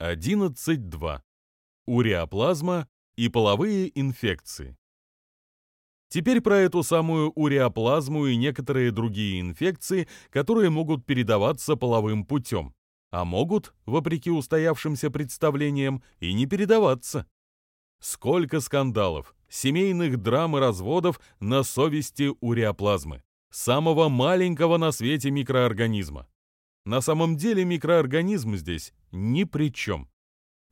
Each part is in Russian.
11.2. Уреоплазма и половые инфекции. Теперь про эту самую уреоплазму и некоторые другие инфекции, которые могут передаваться половым путем, а могут, вопреки устоявшимся представлениям, и не передаваться. Сколько скандалов, семейных драм и разводов на совести уреоплазмы, самого маленького на свете микроорганизма. На самом деле микроорганизм здесь ни при чем.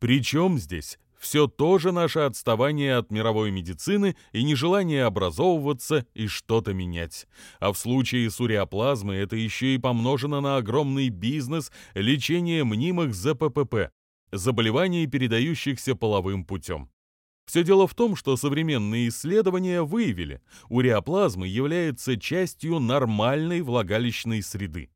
Причем здесь все тоже наше отставание от мировой медицины и нежелание образовываться и что-то менять. А в случае с уреоплазмой это еще и помножено на огромный бизнес лечения мнимых ЗППП, заболеваний, передающихся половым путем. Все дело в том, что современные исследования выявили, уреоплазма является частью нормальной влагалищной среды.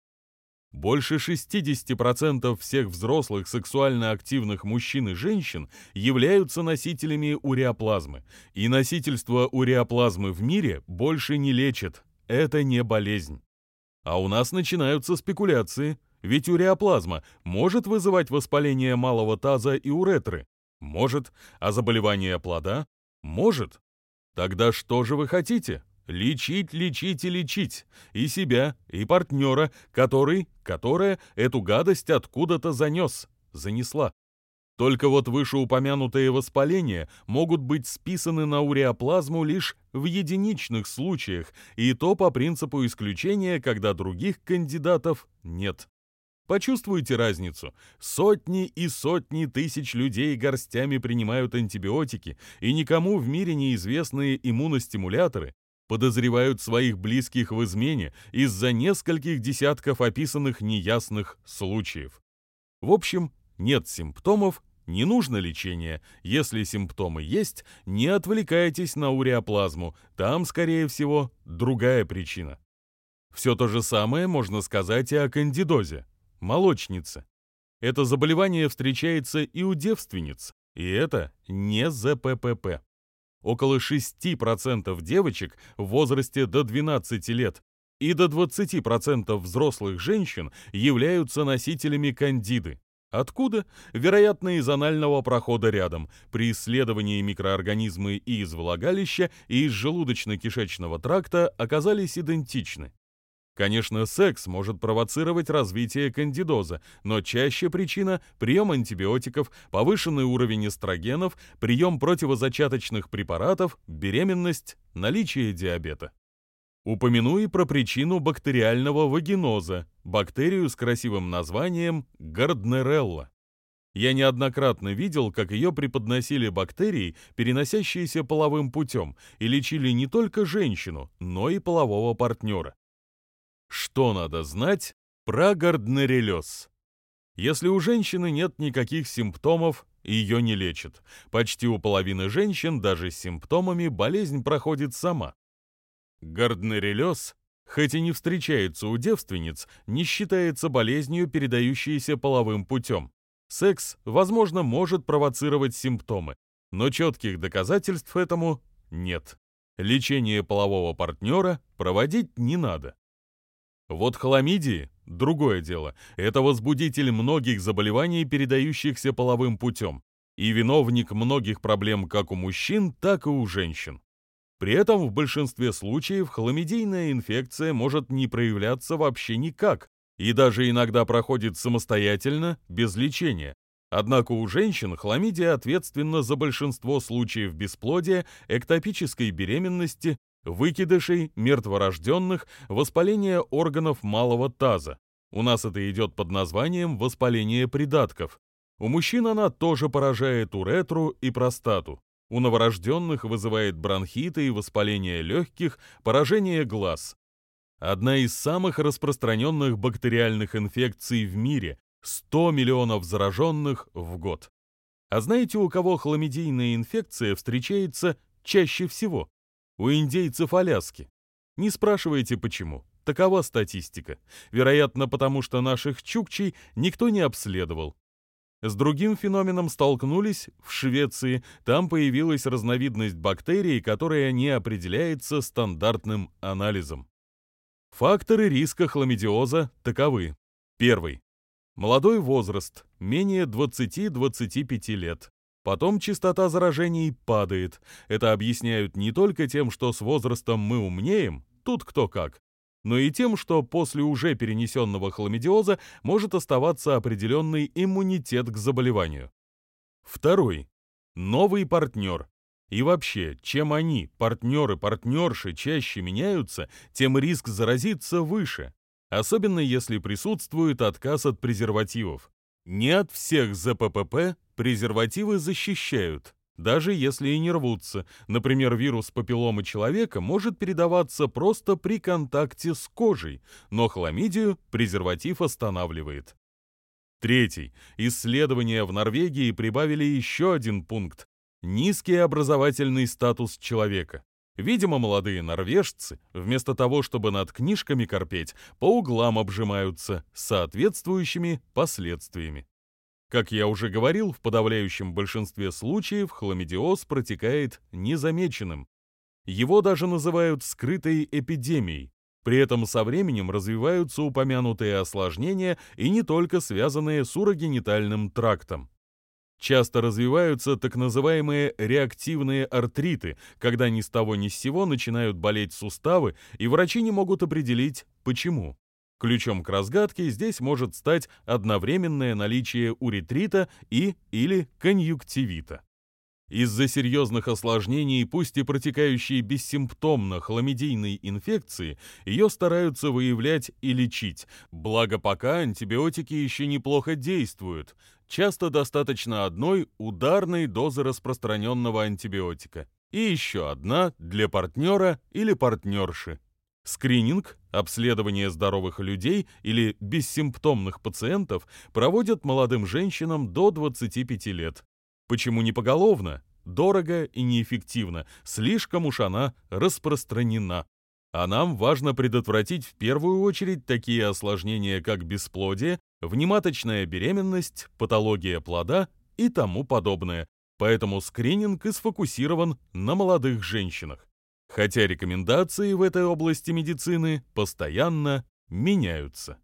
Больше 60% всех взрослых сексуально активных мужчин и женщин являются носителями уреоплазмы, и носительство уреоплазмы в мире больше не лечит, это не болезнь. А у нас начинаются спекуляции, ведь уреоплазма может вызывать воспаление малого таза и уретры, может, а заболевание плода? Может. Тогда что же вы хотите? Лечить, лечить и лечить. И себя, и партнера, который, которая эту гадость откуда-то занес, занесла. Только вот вышеупомянутые воспаления могут быть списаны на уреоплазму лишь в единичных случаях, и то по принципу исключения, когда других кандидатов нет. Почувствуйте разницу. Сотни и сотни тысяч людей горстями принимают антибиотики, и никому в мире неизвестные иммуностимуляторы подозревают своих близких в измене из-за нескольких десятков описанных неясных случаев. В общем, нет симптомов, не нужно лечение. Если симптомы есть, не отвлекайтесь на уреоплазму, там, скорее всего, другая причина. Все то же самое можно сказать и о кандидозе, молочнице. Это заболевание встречается и у девственниц, и это не ЗППП. Около 6% девочек в возрасте до 12 лет и до 20% взрослых женщин являются носителями кандиды. Откуда? Вероятно, из анального прохода рядом. При исследовании микроорганизмы и из влагалища, и из желудочно-кишечного тракта оказались идентичны. Конечно, секс может провоцировать развитие кандидоза, но чаще причина – прием антибиотиков, повышенный уровень эстрогенов, прием противозачаточных препаратов, беременность, наличие диабета. Упомяну и про причину бактериального вагиноза, бактерию с красивым названием Гарднерелла. Я неоднократно видел, как ее преподносили бактерии, переносящиеся половым путем, и лечили не только женщину, но и полового партнера. Что надо знать про гарднерелез? Если у женщины нет никаких симптомов, ее не лечат. Почти у половины женщин даже с симптомами болезнь проходит сама. Гарднерелез, хоть и не встречается у девственниц, не считается болезнью, передающейся половым путем. Секс, возможно, может провоцировать симптомы, но четких доказательств этому нет. Лечение полового партнера проводить не надо. Вот хламидии – другое дело. Это возбудитель многих заболеваний, передающихся половым путем, и виновник многих проблем как у мужчин, так и у женщин. При этом в большинстве случаев хламидийная инфекция может не проявляться вообще никак и даже иногда проходит самостоятельно, без лечения. Однако у женщин хламидия ответственна за большинство случаев бесплодия, эктопической беременности, выкидышей, мертворожденных, воспаление органов малого таза. У нас это идет под названием воспаление придатков. У мужчин она тоже поражает уретру и простату. У новорожденных вызывает бронхиты и воспаление легких, поражение глаз. Одна из самых распространенных бактериальных инфекций в мире – 100 миллионов зараженных в год. А знаете, у кого хламидийная инфекция встречается чаще всего? У индейцев Аляски. Не спрашивайте почему. Такова статистика. Вероятно, потому что наших чукчей никто не обследовал. С другим феноменом столкнулись в Швеции. Там появилась разновидность бактерий, которая не определяется стандартным анализом. Факторы риска хламидиоза таковы. Первый. Молодой возраст, менее 20-25 лет. Потом частота заражений падает. Это объясняют не только тем, что с возрастом мы умнеем, тут кто как, но и тем, что после уже перенесенного хламидиоза может оставаться определенный иммунитет к заболеванию. Второй. Новый партнер. И вообще, чем они, партнеры-партнерши, чаще меняются, тем риск заразиться выше. Особенно если присутствует отказ от презервативов. Не от всех ЗППП презервативы защищают, даже если и не рвутся. Например, вирус папилломы человека может передаваться просто при контакте с кожей, но хламидию презерватив останавливает. Третий. Исследования в Норвегии прибавили еще один пункт – низкий образовательный статус человека. Видимо, молодые норвежцы, вместо того, чтобы над книжками корпеть, по углам обжимаются с соответствующими последствиями. Как я уже говорил, в подавляющем большинстве случаев хламидиоз протекает незамеченным. Его даже называют скрытой эпидемией. При этом со временем развиваются упомянутые осложнения и не только связанные с урогенитальным трактом. Часто развиваются так называемые реактивные артриты, когда ни с того ни с сего начинают болеть суставы, и врачи не могут определить, почему. Ключом к разгадке здесь может стать одновременное наличие уретрита и или конъюнктивита. Из-за серьезных осложнений, пусть и протекающей бессимптомно хламидийной инфекции, ее стараются выявлять и лечить, благо пока антибиотики еще неплохо действуют. Часто достаточно одной ударной дозы распространенного антибиотика и еще одна для партнера или партнерши. Скрининг, обследование здоровых людей или бессимптомных пациентов проводят молодым женщинам до 25 лет. Почему не поголовно? Дорого и неэффективно, слишком уж она распространена. А нам важно предотвратить в первую очередь такие осложнения, как бесплодие, внематочная беременность, патология плода и тому подобное. Поэтому скрининг и сфокусирован на молодых женщинах хотя рекомендации в этой области медицины постоянно меняются.